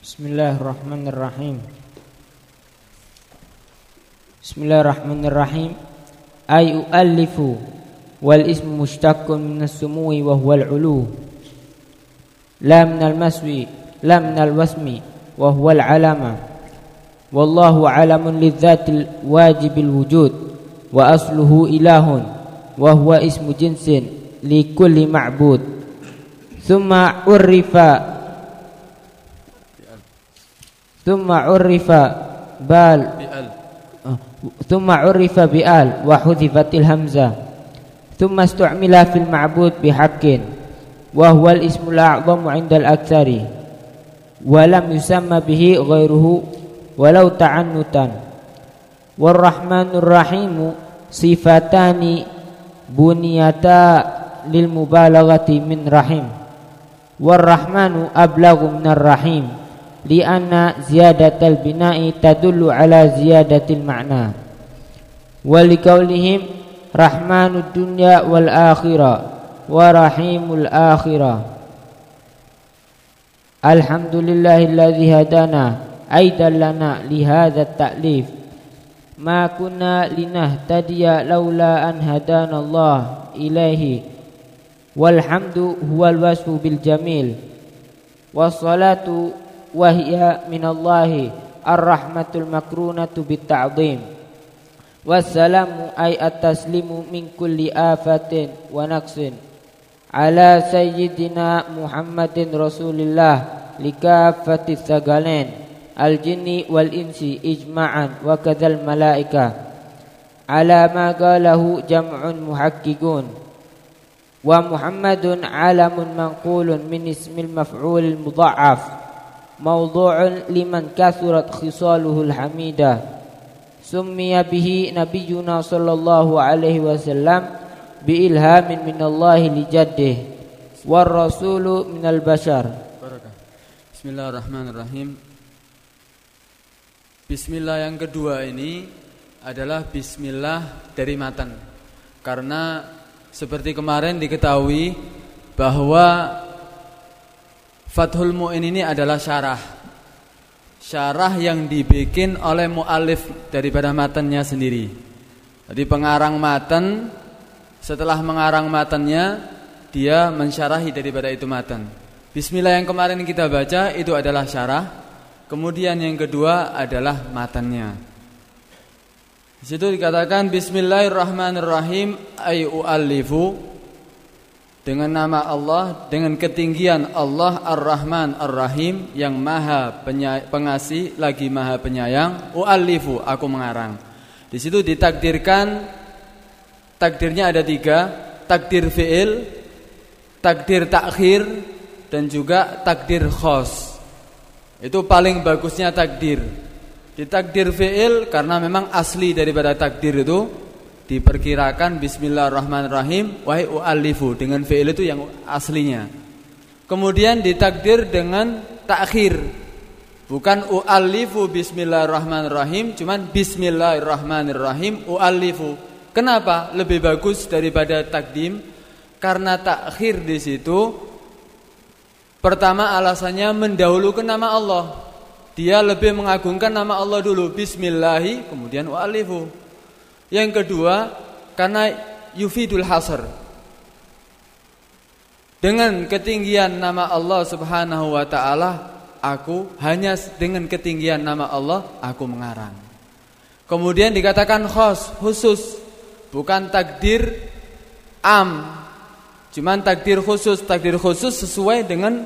Bismillahirrahmanirrahim Bismillahirrahmanirrahim Ay u'allifu wal ismu mushtaqun min as-sumuwi wa huwa al-ulu la min al-maswi la min al-wasmi wa huwa al-alama wallahu alamun lidzatil wajibil wujud wa asluhu ilahun wa huwa ismu jinsin li kulli ma'bud thumma urifa thumma urifa bal. Thumma urifa bi'al wa hudhifatil hamzah thumma istu'mila fil ma'bud bihaqqin wa huwa al-ismul a'zamu 'inda al-aktsari wa lam yusamma bihi ghairuhu walau ta'annutan. Warrahmanur rahimu sifatani buniyata lil mubalaghati min rahim. Warrahmanu ablaghu minar rahim bina'i tadullu ala ziyadatil ma'na. Walikaulihim rahmanud dunya wal akhirah wa rahimul akhirah. Alhamdulillahilladzi hadana aidan lana li hadha ta'lif. Ma kunna linahtadiya laula an hadana Allah ilaihi. Walhamdu huwal wasfu bil jamil. Wassalatu wahya minallahi ar-rahmatul makrunatu bitta'zim. Wassalamu ay at-taslimu min kulli afatin wa naqsin ala sayyidina Muhammadin Rasulillah likafati sagalen al-jinni wal insi ijma'an wa kadzal malaika ala ma qalahu jam'un wa Muhammadun alamun manqulun min ismil maf'ul mudha'af موضوع لمن كثرت خصاله الحميدة سمي به نبينا صلى الله عليه وسلم بإلهام من الله لجده والرسول من البشر بسم الله الرحمن الرحيم Bismillah yang kedua ini adalah Bismillah dari matan Karena seperti kemarin diketahui bahwa Fathul Mu'in ini adalah syarah. Syarah yang dibikin oleh mu'alif daripada matannya sendiri. Jadi pengarang matan Setelah mengarang matannya Dia mensyarahi daripada itu matan Bismillah yang kemarin kita baca Itu adalah syarah. Kemudian yang kedua adalah matannya Di situ dikatakan Bismillahirrahmanirrahim Ayyu'allifu dengan nama Allah dengan ketinggian Allah Ar-Rahman Ar-Rahim yang maha pengasih lagi maha penyayang. U'allifu aku mengarang. Di situ ditakdirkan takdirnya ada tiga. Takdir fi'il takdir takhir dan juga takdir khos. Itu paling bagusnya takdir. Di takdir fi'il karena memang asli daripada takdir itu diperkirakan bismillahirrahmanirrahim wahai u'allifu dengan fi'il itu yang aslinya. Kemudian ditakdir dengan takhir. Bukan u'allifu bismillahirrahmanirrahim, cuman bismillahirrahmanirrahim u'allifu. Kenapa lebih bagus daripada takdim? Karena takhir di situ pertama alasannya mendahulukan nama Allah. Dia lebih mengagungkan nama Allah dulu bismillahi kemudian u'allifu. Yang kedua, karena yufidul hasr. Dengan ketinggian nama Allah Subhanahu wa taala, aku hanya dengan ketinggian nama Allah aku mengarang. Kemudian dikatakan khos, khusus, bukan takdir am. Cuman takdir khusus, takdir khusus sesuai dengan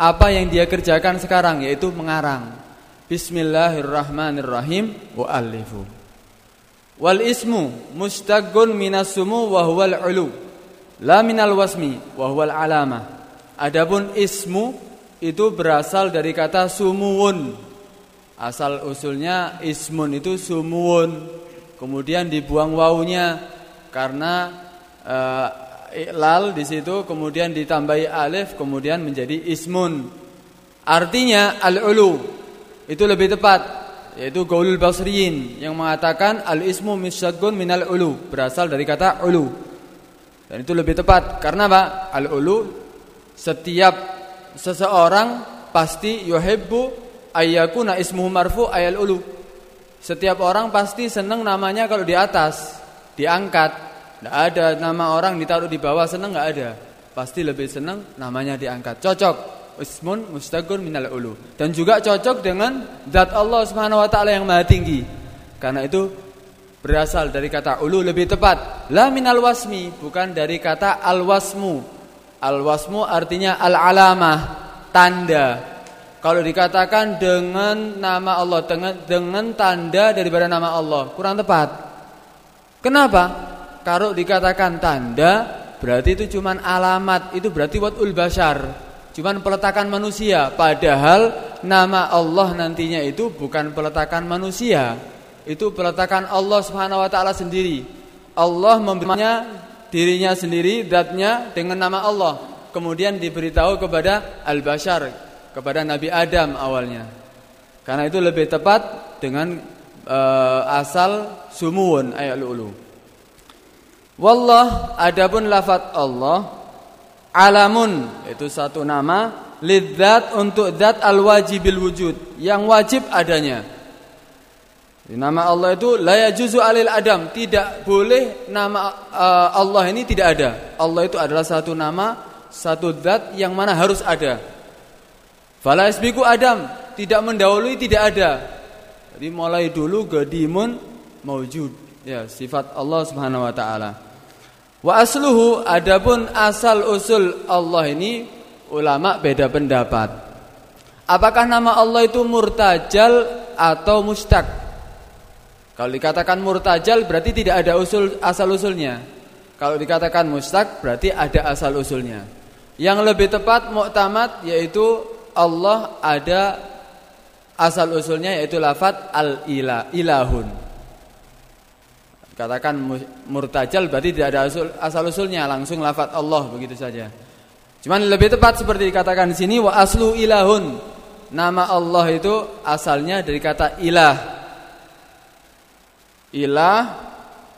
apa yang dia kerjakan sekarang yaitu mengarang. Bismillahirrahmanirrahim wa alifu. Wal ismu mustaqun minas sumu wa huwal ulu la minal wasmi wa huwal alama. Adapun ismu itu berasal dari kata sumuun. Asal usulnya ismun itu sumuun. Kemudian dibuang wawunya karena iklal di situ kemudian ditambahi alif kemudian menjadi ismun. Artinya al-ulu itu lebih tepat yaitu Gaulul Basriyin yang mengatakan al-ismu min minal ulu berasal dari kata ulu. Dan itu lebih tepat karena apa? Al-ulu setiap seseorang pasti yuhibbu ayyakuna ismuhu marfu ayal ulu. Setiap orang pasti senang namanya kalau di atas, diangkat. Tidak ada nama orang ditaruh di bawah senang nggak ada. Pasti lebih senang namanya diangkat. Cocok. Ismun mustagun minal ulu. Dan juga cocok dengan zat Allah Subhanahu wa taala yang maha tinggi. Karena itu berasal dari kata ulu lebih tepat. La minal wasmi, bukan dari kata al-wasmu. Al-wasmu artinya al-alamah, tanda. Kalau dikatakan dengan nama Allah, dengan, dengan tanda daripada nama Allah, kurang tepat. Kenapa? Kalau dikatakan tanda, berarti itu cuma alamat, itu berarti wad'ul bashar. Cuman peletakan manusia, padahal nama Allah nantinya itu bukan peletakan manusia itu peletakan Allah Subhanahu wa taala sendiri. Allah memberinya dirinya sendiri, zatnya dengan nama Allah. Kemudian diberitahu kepada al-bashar, kepada Nabi Adam awalnya. Karena itu lebih tepat dengan uh, asal sumuun ayat ulu. Wallah adapun lafaz Allah alamun itu satu nama lidzat untuk zat al-wajibil wujud yang wajib adanya. Nama Allah itu la yajuzu alil adam, tidak boleh nama uh, Allah ini tidak ada. Allah itu adalah satu nama, satu zat yang mana harus ada. Fala isbiku adam, tidak mendahului tidak ada. Jadi mulai dulu gadimun maujud. Ya, sifat Allah Subhanahu wa taala. Wa asluhu adapun asal usul Allah ini ulama beda pendapat. Apakah nama Allah itu murtajal atau mustaq? Kalau dikatakan murtajal berarti tidak ada usul asal usulnya. Kalau dikatakan mustaq berarti ada asal usulnya. Yang lebih tepat muktamad yaitu Allah ada asal usulnya yaitu lafat al ilah ilahun. Katakan murtajal berarti tidak ada usul, asal usulnya langsung lafat Allah begitu saja. Cuman lebih tepat seperti dikatakan di sini wa aslu ilahun. Nama Allah itu asalnya dari kata ilah. Ilah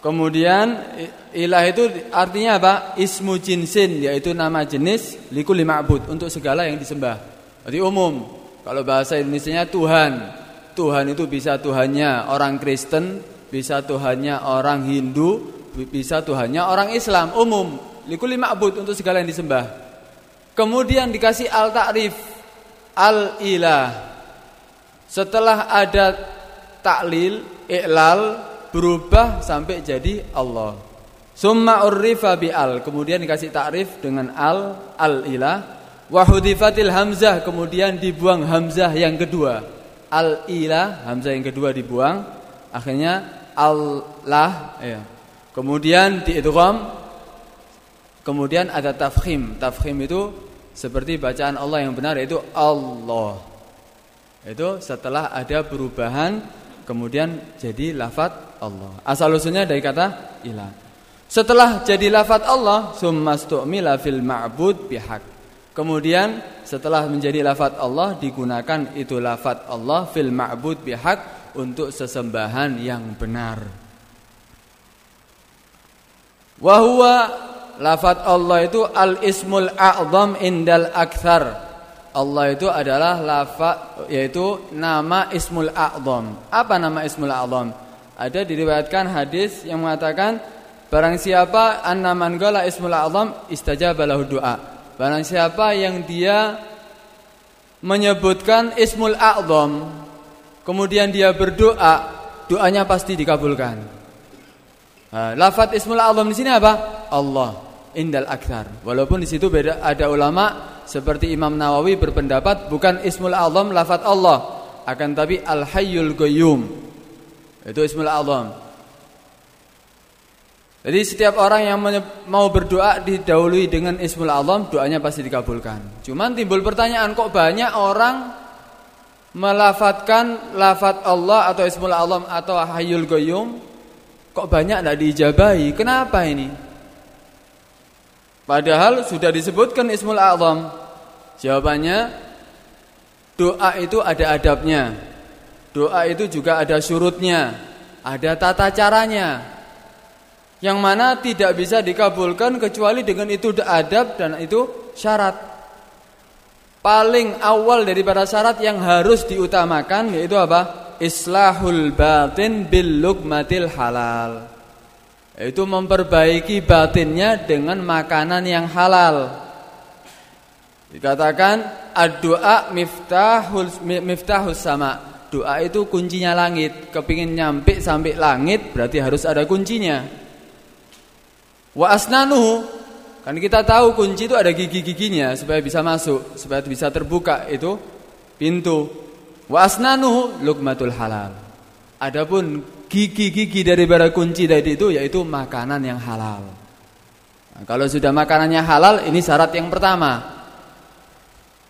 kemudian ilah itu artinya apa? Ismu jinsin yaitu nama jenis likuli ma'bud untuk segala yang disembah. Jadi umum. Kalau bahasa Indonesia Tuhan. Tuhan itu bisa Tuhannya. Orang Kristen bisa Tuhannya orang Hindu bisa Tuhannya orang Islam umum. Likuli ma'bud untuk segala yang disembah. Kemudian dikasih al ta'rif al ilah setelah ada taklil i'lal berubah sampai jadi Allah. Summa urrifa bi al, kemudian dikasih takrif dengan al al ilah wa hudifatil hamzah, kemudian dibuang hamzah yang kedua. Al ilah, hamzah yang kedua dibuang, akhirnya Allah ya. Kemudian diidgham Kemudian ada tafkhim. Tafkhim itu seperti bacaan Allah yang benar yaitu Allah. Itu setelah ada perubahan kemudian jadi lafat Allah. Asal usulnya dari kata ilah. Setelah jadi lafat Allah, summastu'mila fil ma'bud bihaq. Kemudian setelah menjadi lafat Allah digunakan itu lafat Allah fil ma'bud bihaq untuk sesembahan yang benar. Wahwa lafat Allah itu al ismul a'zam indal akthar Allah itu adalah lafa yaitu nama Ismul A'zam. Apa nama Ismul A'zam? Ada diriwayatkan hadis yang mengatakan barang siapa annaman qala Ismul A'zam istajaba lahu du'a. Barang siapa yang dia menyebutkan Ismul A'zam kemudian dia berdoa, doanya pasti dikabulkan. Lafat Ismul A'zam di sini apa? Allah indal akthar. Walaupun di situ beda ada ulama seperti Imam Nawawi berpendapat bukan Ismul Azam lafat Allah akan tapi Al Hayyul Qayyum. Itu Ismul Azam. Jadi setiap orang yang mau berdoa didahului dengan Ismul Azam, doanya pasti dikabulkan. Cuman timbul pertanyaan kok banyak orang melafatkan lafat Allah atau Ismul Azam atau Hayyul Qayyum kok banyak tidak diijabahi? Kenapa ini? Padahal sudah disebutkan Ismul Azam. Jawabannya doa itu ada adabnya. Doa itu juga ada surutnya, ada tata caranya. Yang mana tidak bisa dikabulkan kecuali dengan itu adab dan itu syarat. Paling awal daripada syarat yang harus diutamakan yaitu apa? Islahul batin bil lukmatil halal. Yaitu memperbaiki batinnya dengan makanan yang halal. Dikatakan ad-du'a miftahul miftahus sama. Doa itu kuncinya langit. Kepingin nyampe sampai langit berarti harus ada kuncinya. Wa asnanuhu Kan kita tahu kunci itu ada gigi-giginya supaya bisa masuk, supaya bisa terbuka itu pintu. Wa asnanuhu lukmatul halal. Adapun gigi-gigi dari bara kunci tadi itu yaitu makanan yang halal. Nah, kalau sudah makanannya halal ini syarat yang pertama.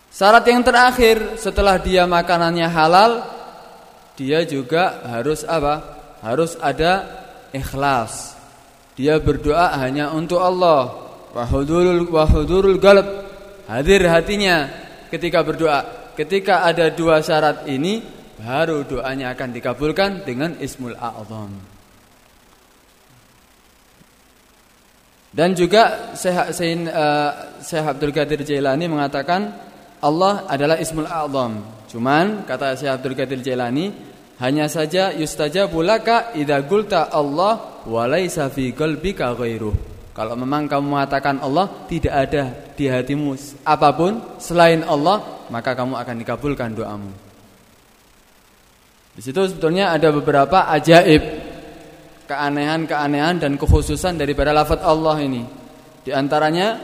Syarat yang terakhir setelah dia makanannya halal dia juga harus apa? Harus ada ikhlas. Dia berdoa hanya untuk Allah wahudurul wahudurul galab. Hadir hatinya ketika berdoa. Ketika ada dua syarat ini baru doanya akan dikabulkan dengan ismul a'zam. Dan juga Syekh Syekh Abdul Qadir Jailani mengatakan Allah adalah ismul a'zam. Cuman kata Syekh Abdul Qadir Jailani hanya saja yustajabu laka idza qulta Allah wa fi qalbika ghairuh kalau memang kamu mengatakan Allah tidak ada di hatimu apa pun selain Allah, maka kamu akan dikabulkan doamu. Di situ sebetulnya ada beberapa ajaib, keanehan-keanehan dan kekhususan daripada lafaz Allah ini. Di antaranya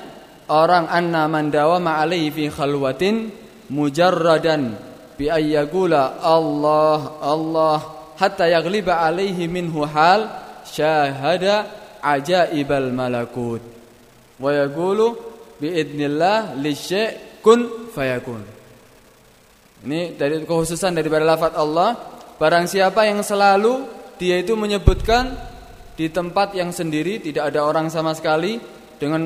orang anna man dawama fi khalwatin mujarradan bi ayyaqula Allah Allah hatta yaghliba alaihi minhu hal syahada ajaibal malakut. Wa yaqulu biidnillah lisyai' kun fayakun. Ini dari kekhususan daripada lafaz Allah, barang siapa yang selalu dia itu menyebutkan di tempat yang sendiri tidak ada orang sama sekali dengan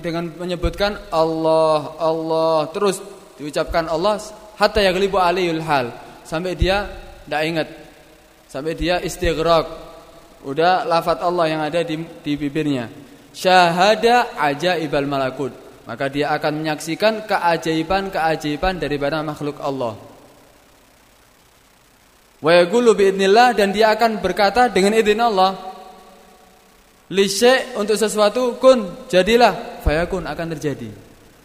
dengan menyebutkan Allah Allah terus diucapkan Allah hatta yaghlibu aliyul hal. Sampai dia tidak ingat. Sampai dia istighraq Udah lafat Allah yang ada di, di bibirnya. Syahada ajaibal malakut. Maka dia akan menyaksikan keajaiban-keajaiban daripada makhluk Allah. Wa yaqulu biidnillah dan dia akan berkata dengan izin Allah. Li untuk sesuatu kun jadilah fayakun akan terjadi.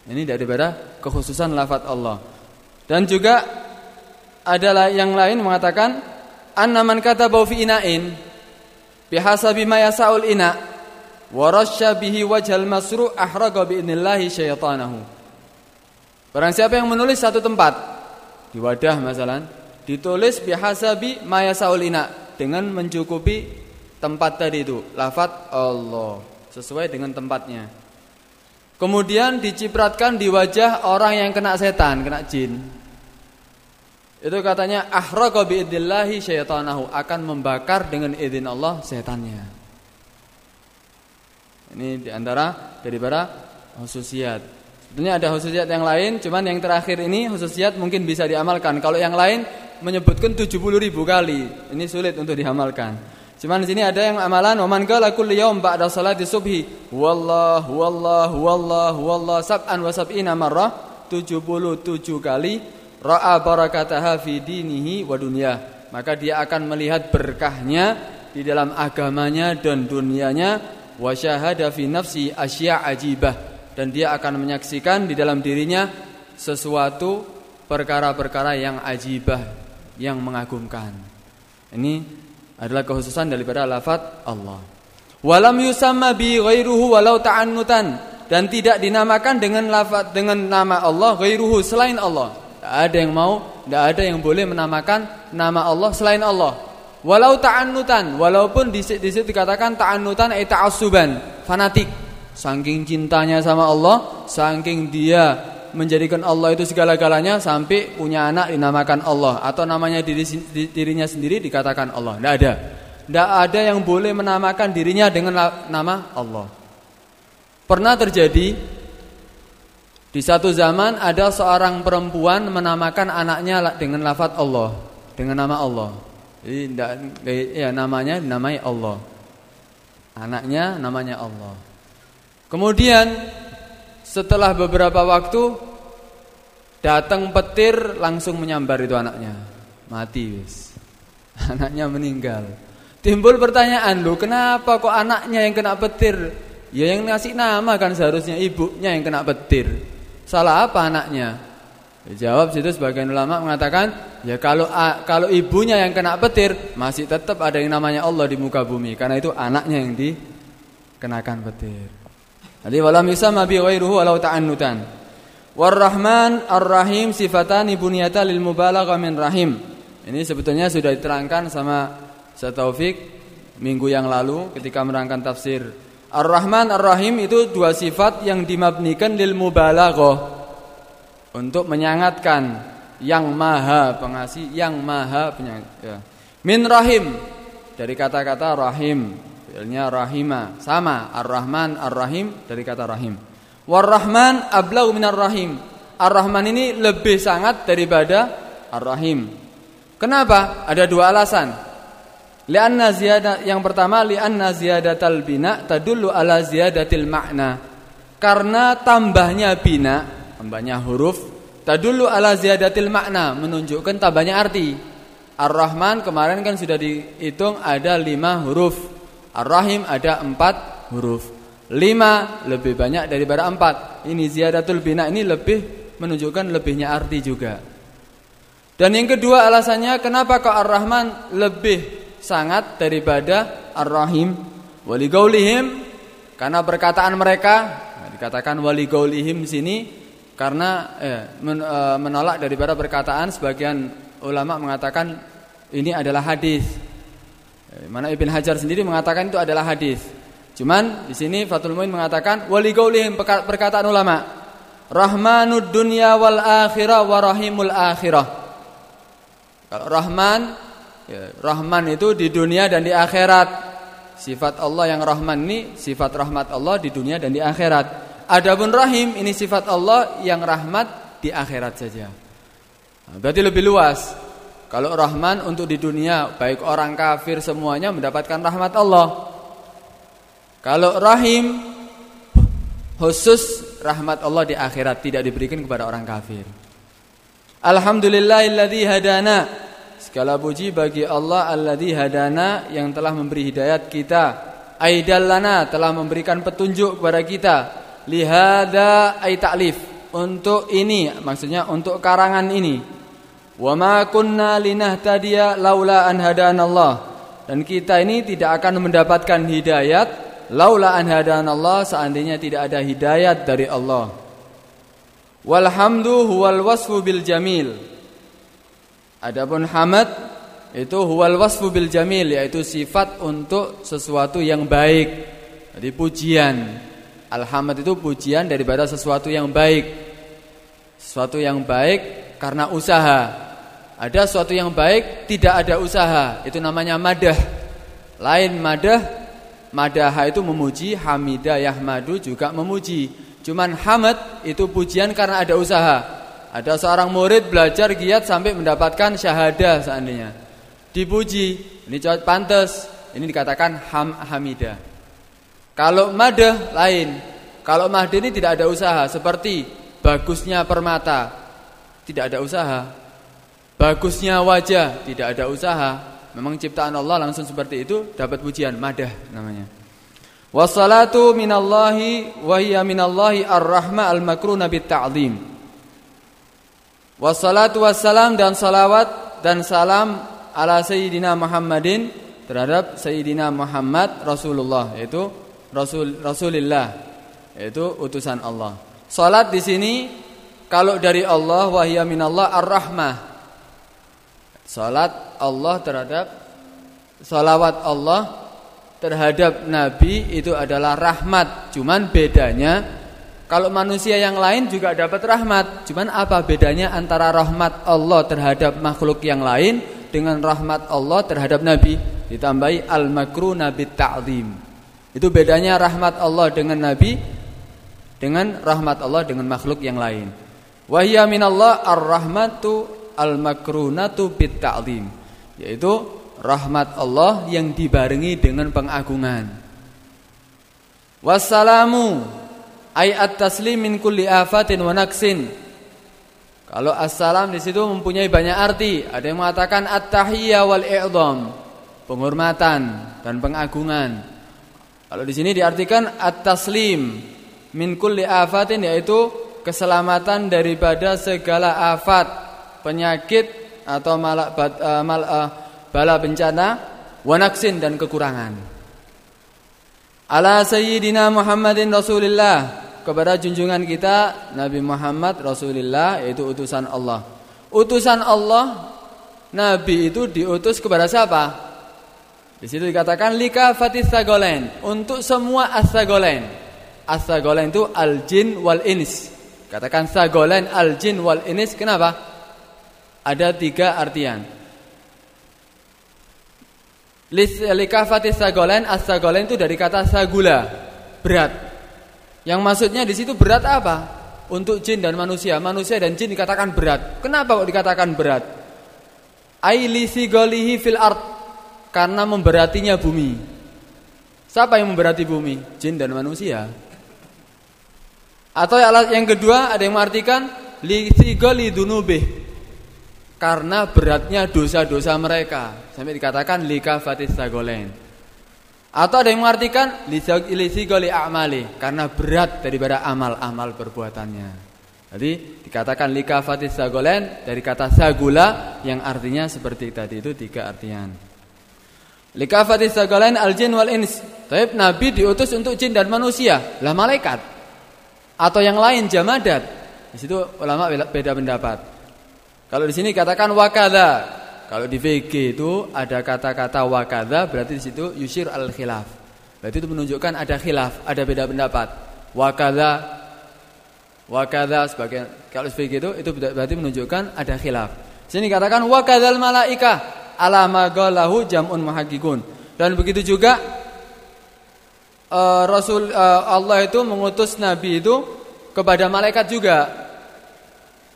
Ini daripada kekhususan lafat Allah. Dan juga adalah yang lain mengatakan annaman kata bau inain bihasabi ma yasaul ina. Wa rasya bihi wajhal masru ahraqa biidnillahi syaitanahu. Barang siapa yang menulis satu tempat di wadah masalan ditulis bihasabi ma yasaul ina dengan mencukupi tempat tadi itu lafat Allah sesuai dengan tempatnya. Kemudian dicipratkan di wajah orang yang kena setan, kena jin. Itu katanya ahraqa biidnillahi syaitanahu akan membakar dengan izin Allah setannya. Ini di antara daripada khususiat. Sebenarnya ada khususiat yang lain, cuman yang terakhir ini khususiat mungkin bisa diamalkan. Kalau yang lain menyebutkan 70 ribu kali, ini sulit untuk diamalkan. Cuman di sini ada yang amalan oman qala kulli yaum ba'da salati subhi wallahu wallahu wallahu wallahu sab'an wa sab'ina marrah 77 kali ra'a barakataha fi dinihi wa dunya maka dia akan melihat berkahnya di dalam agamanya dan dunianya. Wa syahada fi nafsi asya ajibah. Dan dia akan menyaksikan di dalam dirinya sesuatu perkara-perkara yang ajibah yang mengagumkan. Ini adalah kekhususan daripada lafaz Allah. Walam yusamma bi ghairuhu walau ta'annutan. Dan tidak dinamakan dengan lafaz dengan nama Allah ghairuhu selain Allah tidak ada yang mau, tidak ada yang boleh menamakan nama Allah selain Allah. Walau ta'annutan, walaupun di, situ dikatakan ta'annutan ay ta'assuban, fanatik. Saking cintanya sama Allah, saking dia menjadikan Allah itu segala-galanya sampai punya anak dinamakan Allah atau namanya diri, dirinya sendiri dikatakan Allah. Tidak ada. Tidak ada yang boleh menamakan dirinya dengan nama Allah. Pernah terjadi di satu zaman ada seorang perempuan menamakan anaknya dengan lafaz Allah, dengan nama Allah. Jadi ya namanya dinamai Allah. Anaknya namanya Allah. Kemudian setelah beberapa waktu Datang petir langsung menyambar itu anaknya. Mati wis. Anaknya meninggal. Timbul pertanyaan lu, kenapa kok anaknya yang kena petir? Ya yang ngasih nama kan seharusnya ibunya yang kena petir. Salah apa anaknya? Ya, jawab situ sebagian ulama mengatakan, ya kalau kalau ibunya yang kena petir, masih tetap ada yang namanya Allah di muka bumi karena itu anaknya yang dikenakan petir. Jadi walam yusamma bi ghairuhu walau ta'annutan. War-Rahman Ar-Rahim sifatani bunyata lil mubalagha min rahim. Ini sebetulnya sudah diterangkan sama Taufik minggu yang lalu ketika merangkan tafsir Ar-Rahman Ar-Rahim itu dua sifat yang dimabnikan lil mubalaghah untuk menyangatkan yang maha pengasih, yang maha penyayang. Ya. Min rahim dari kata-kata rahim, filnya rahima, sama ar-rahman ar-rahim dari kata rahim. War-rahman ablau minar rahim. Ar-rahman ini lebih sangat daripada ar-rahim. Kenapa? Ada dua alasan. Lianna ziyada yang pertama lianna ziyadatal bina tadullu ala ziyadatil makna. Karena tambahnya bina tambahnya huruf tadullu ala ziyadatil makna menunjukkan tambahnya arti. Ar-Rahman kemarin kan sudah dihitung ada lima huruf. Ar-Rahim ada empat huruf. Lima lebih banyak daripada empat. Ini ziyadatul bina ini lebih menunjukkan lebihnya arti juga. Dan yang kedua alasannya kenapa kok Ar-Rahman lebih sangat daripada Ar-Rahim wali karena perkataan mereka nah, dikatakan wali gaulihim sini karena eh, men, eh, menolak daripada perkataan sebagian ulama mengatakan ini adalah hadis. Eh, mana Ibn Hajar sendiri mengatakan itu adalah hadis. Cuman di sini Fathul Muin mengatakan wali gaulihim perkataan ulama. Rahmanud dunya wal akhirah wa rahimul akhirah. Kalau Rahman ya, Rahman itu di dunia dan di akhirat. Sifat Allah yang Rahman ini sifat rahmat Allah di dunia dan di akhirat. Adapun rahim ini sifat Allah yang rahmat di akhirat saja. Nah, berarti lebih luas. Kalau rahman untuk di dunia baik orang kafir semuanya mendapatkan rahmat Allah. Kalau rahim khusus rahmat Allah di akhirat tidak diberikan kepada orang kafir. Alhamdulillahilladzi hadana. Segala puji bagi Allah alladzi hadana yang telah memberi hidayat kita. Aidallana telah memberikan petunjuk kepada kita. Lihada ay untuk ini maksudnya untuk karangan ini. Wa ma kunna linahtadiya laula an hadanallah dan kita ini tidak akan mendapatkan hidayat laula an hadanallah seandainya tidak ada hidayat dari Allah. Walhamdu huwal wasfu bil jamil adapun hamad itu huwal wasfu bil jamil yaitu sifat untuk sesuatu yang baik jadi pujian Alhamd itu pujian daripada sesuatu yang baik. Sesuatu yang baik karena usaha. Ada sesuatu yang baik tidak ada usaha, itu namanya madah. Lain madah, madah itu memuji, hamidah yahmadu juga memuji. Cuman hamad itu pujian karena ada usaha. Ada seorang murid belajar giat sampai mendapatkan syahadah seandainya. Dipuji, ini pantas. Ini dikatakan ham, hamidah. Kalau madah lain. Kalau madah ini tidak ada usaha seperti bagusnya permata tidak ada usaha. Bagusnya wajah tidak ada usaha. Memang ciptaan Allah langsung seperti itu dapat pujian madah namanya. Wassalatu minallahi wa hiya minallahi ar-rahma al-makruna bit ta'zim. Wassalatu wassalam dan salawat dan salam ala sayyidina Muhammadin terhadap sayyidina Muhammad Rasulullah yaitu Rasul Rasulillah itu utusan Allah. Salat di sini kalau dari Allah wahya minallah ar-rahmah. Salat Allah terhadap salawat Allah terhadap nabi itu adalah rahmat. Cuman bedanya kalau manusia yang lain juga dapat rahmat. Cuman apa bedanya antara rahmat Allah terhadap makhluk yang lain dengan rahmat Allah terhadap nabi? Ditambahi al-makruna bit ta'zim. Itu bedanya rahmat Allah dengan Nabi dengan rahmat Allah dengan makhluk yang lain. Wahya minallah ar-rahmatu al-makrunatu bit ta'zim. Yaitu rahmat Allah yang dibarengi dengan pengagungan. Wassalamu ay at-taslim min kulli afatin wa naqsin. Kalau assalam di situ mempunyai banyak arti. Ada yang mengatakan at-tahiyyah wal i'dham, penghormatan dan pengagungan. Kalau di sini diartikan at-taslim min kulli afatin yaitu keselamatan daripada segala afat, penyakit atau malak uh, mal, uh, bala bencana, wanaksin dan kekurangan. Ala sayyidina Muhammadin Rasulillah kepada junjungan kita Nabi Muhammad Rasulullah yaitu utusan Allah. Utusan Allah Nabi itu diutus kepada siapa? Di situ dikatakan lika fatis sagolen untuk semua asagolen. Asagolen itu al jin wal inis. Katakan sagolen al jin wal inis. Kenapa? Ada tiga artian. Lika fatis sagolen asagolen itu dari kata sagula berat. Yang maksudnya di situ berat apa? Untuk jin dan manusia. Manusia dan jin dikatakan berat. Kenapa kok dikatakan berat? Ailisi golihi fil art. Karena memberatinya bumi. Siapa yang memberati bumi? Jin dan manusia. Atau yang kedua ada yang mengartikan lisigoli dunubih. Karena beratnya dosa-dosa mereka. Sampai dikatakan lika fatis. Atau ada yang mengartikan lisigoli amali karena berat daripada amal-amal perbuatannya. Jadi dikatakan likafatis sagolen dari kata sagula yang artinya seperti tadi itu tiga artian. Likafatis sagolen al jin wal ins. Tapi Nabi diutus untuk jin dan manusia, lah malaikat atau yang lain jamadat. Di situ ulama beda pendapat. Kalau di sini katakan wakada kalau di VG itu ada kata-kata wakada berarti di situ yusir al khilaf. Berarti itu menunjukkan ada khilaf, ada beda pendapat. Wakada wakada sebagai kalau VG itu itu berarti menunjukkan ada khilaf. Sini katakan wakadal malaika ala magalahu jamun muhaqqiqun. Dan begitu juga uh, Rasul uh, Allah itu mengutus nabi itu kepada malaikat juga.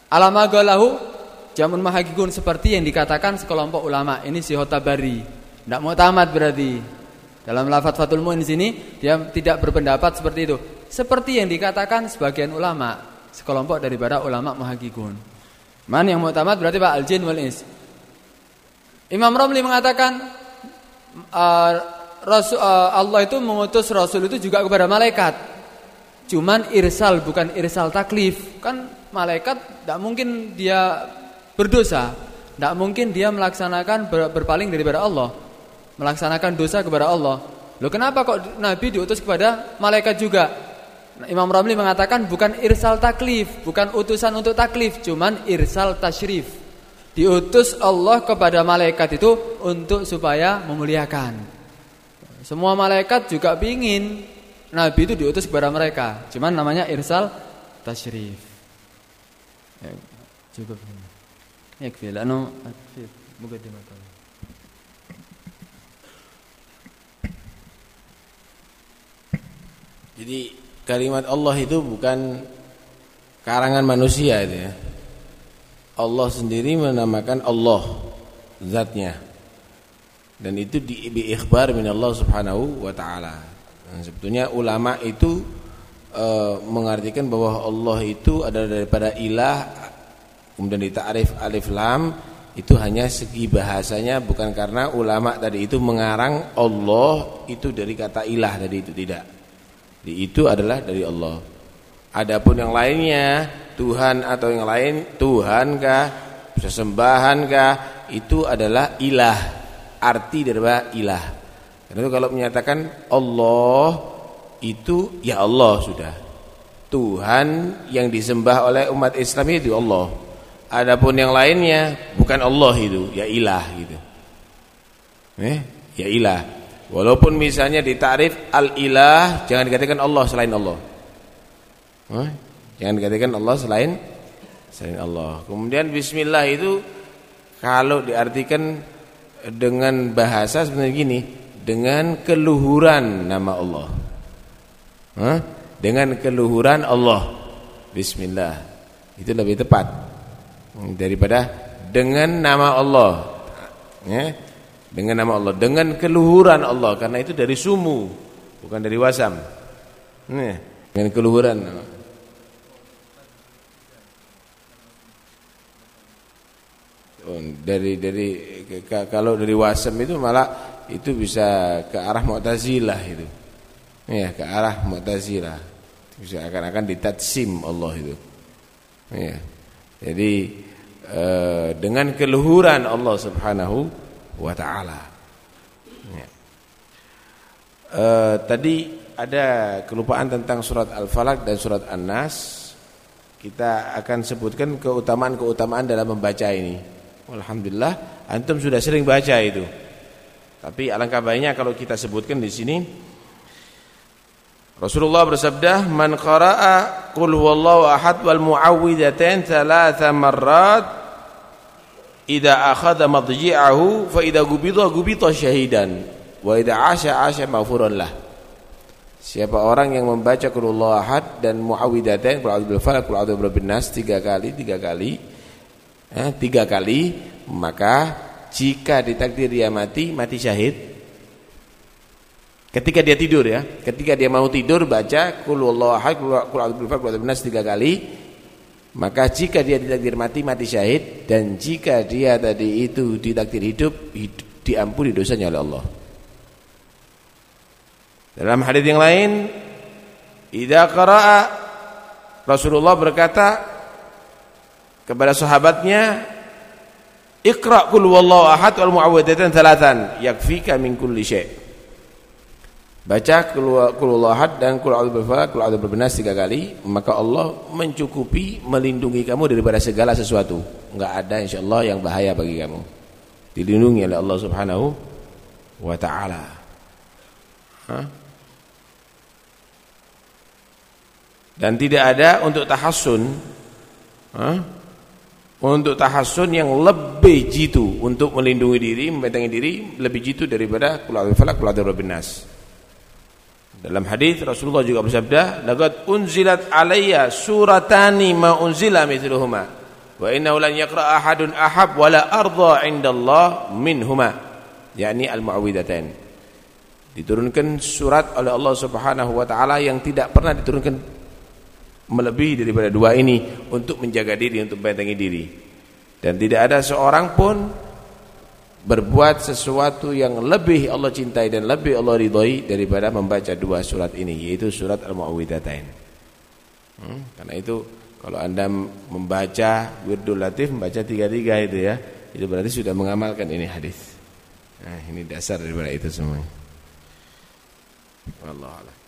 Alamagalahu Jamun mahagikun seperti yang dikatakan sekelompok ulama. Ini si Hotabari. Tidak mau tamat berarti. Dalam lafaz Fatul Mu'in sini dia tidak berpendapat seperti itu. Seperti yang dikatakan sebagian ulama, sekelompok daripada ulama mahagikun. Man yang mau tamat berarti Pak Al-Jin. Imam Romli mengatakan Allah itu mengutus Rasul itu juga kepada malaikat. Cuman irsal bukan irsal taklif. Kan malaikat tidak mungkin dia berdosa, tidak mungkin dia melaksanakan berpaling daripada Allah, melaksanakan dosa kepada Allah. Loh kenapa kok Nabi diutus kepada malaikat juga? Imam Ramli mengatakan bukan irsal taklif, bukan utusan untuk taklif, cuman irsal tasyrif. Diutus Allah kepada malaikat itu untuk supaya memuliakan. Semua malaikat juga ingin Nabi itu diutus kepada mereka, cuman namanya irsal tasyrif. Ya, cukup. يكفي لأنه في مقدمة Jadi kalimat Allah itu bukan karangan manusia itu ya. Allah sendiri menamakan Allah zatnya. Dan itu di ikhbar min Allah Subhanahu wa taala. Dan sebetulnya ulama itu e, mengartikan bahwa Allah itu adalah daripada ilah kemudian ditakrif alif lam itu hanya segi bahasanya bukan karena ulama tadi itu mengarang Allah itu dari kata ilah tadi itu tidak. Itu adalah dari Allah. Adapun yang lainnya Tuhan atau yang lain Tuhankah sesembahankah itu adalah ilah arti dari ilah. Karena itu kalau menyatakan Allah itu ya Allah sudah. Tuhan yang disembah oleh umat Islam itu Allah. Adapun yang lainnya bukan Allah itu, ya ilah gitu. Eh, ya ilah. Walaupun misalnya ditarif al-ilah, jangan dikatakan Allah selain Allah. Eh, jangan dikatakan Allah selain selain Allah. Kemudian bismillah itu kalau diartikan dengan bahasa sebenarnya gini, dengan keluhuran nama Allah. Eh, dengan keluhuran Allah. Bismillah. Itu lebih tepat daripada dengan nama Allah ya dengan nama Allah dengan keluhuran Allah karena itu dari sumu bukan dari wasam ya, dengan keluhuran oh, dari dari kalau dari wasem itu malah itu bisa ke arah Mu'tazilah itu. Ya, ke arah Mu'tazilah. Bisa akan-akan ditatsim Allah itu. Ya. Jadi eh, dengan keluhuran Allah Subhanahu wa taala. Ya. Eh, tadi ada kelupaan tentang surat Al-Falaq dan surat An-Nas. Kita akan sebutkan keutamaan-keutamaan dalam membaca ini. Alhamdulillah, antum sudah sering baca itu. Tapi alangkah baiknya kalau kita sebutkan di sini Rasulullah bersabda, "Man qara'a qul huwallahu ahad wal mu'awwidhatain thalatha marrat idza akhadha madji'ahu fa idza gubita gubita syahidan wa idza 'asha 'asha maghfuran lah." Siapa orang yang membaca qul ahad dan muawwidzatain qul a'udzu falaq qul a'udzu birabbin nas tiga kali tiga kali eh, tiga kali maka jika ditakdir dia mati mati syahid ketika dia tidur ya ketika dia mau tidur baca qul ahad qul a'udzu a'udzu nas tiga kali maka jika dia ditakdir mati mati syahid dan jika dia tadi itu ditakdir hidup, hidup diampuni dosanya oleh Allah dalam hadis yang lain, idza qara'a Rasulullah berkata kepada sahabatnya, "Iqra' qul huwallahu ahad wal mu'awwidhatan thalathan yakfika min kulli syai'." Baca qul huwallahu ahad dan qul a'udzu birabbin tiga kali, maka Allah mencukupi melindungi kamu daripada segala sesuatu. Enggak ada insyaallah yang bahaya bagi kamu. Dilindungi oleh Allah Subhanahu wa taala. Hah? Dan tidak ada untuk tahassun Untuk tahassun yang lebih jitu Untuk melindungi diri, membentengi diri Lebih jitu daripada Kula'adul falak, kula'adul nas Dalam hadis Rasulullah juga bersabda Lagad unzilat alaiya suratani ma unzila mithluhuma Wa innahu lan yakra ahadun ahab Wala arda indallah minhuma yakni al-mu'awidatain Diturunkan surat oleh Allah subhanahu wa ta'ala Yang tidak pernah diturunkan melebihi daripada dua ini untuk menjaga diri, untuk membentengi diri. Dan tidak ada seorang pun berbuat sesuatu yang lebih Allah cintai dan lebih Allah ridhoi daripada membaca dua surat ini, yaitu surat Al-Mu'awwidhatain. Hmm, karena itu kalau Anda membaca Wirdul Latif membaca tiga-tiga itu ya, itu berarti sudah mengamalkan ini hadis. Nah, ini dasar daripada itu semua. Wallahu a'lam.